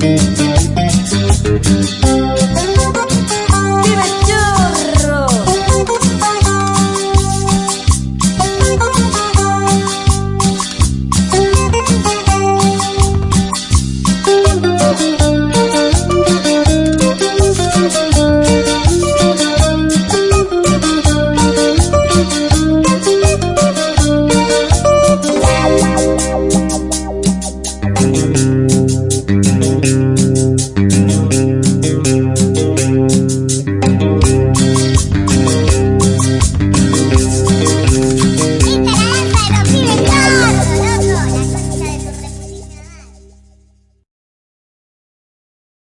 Música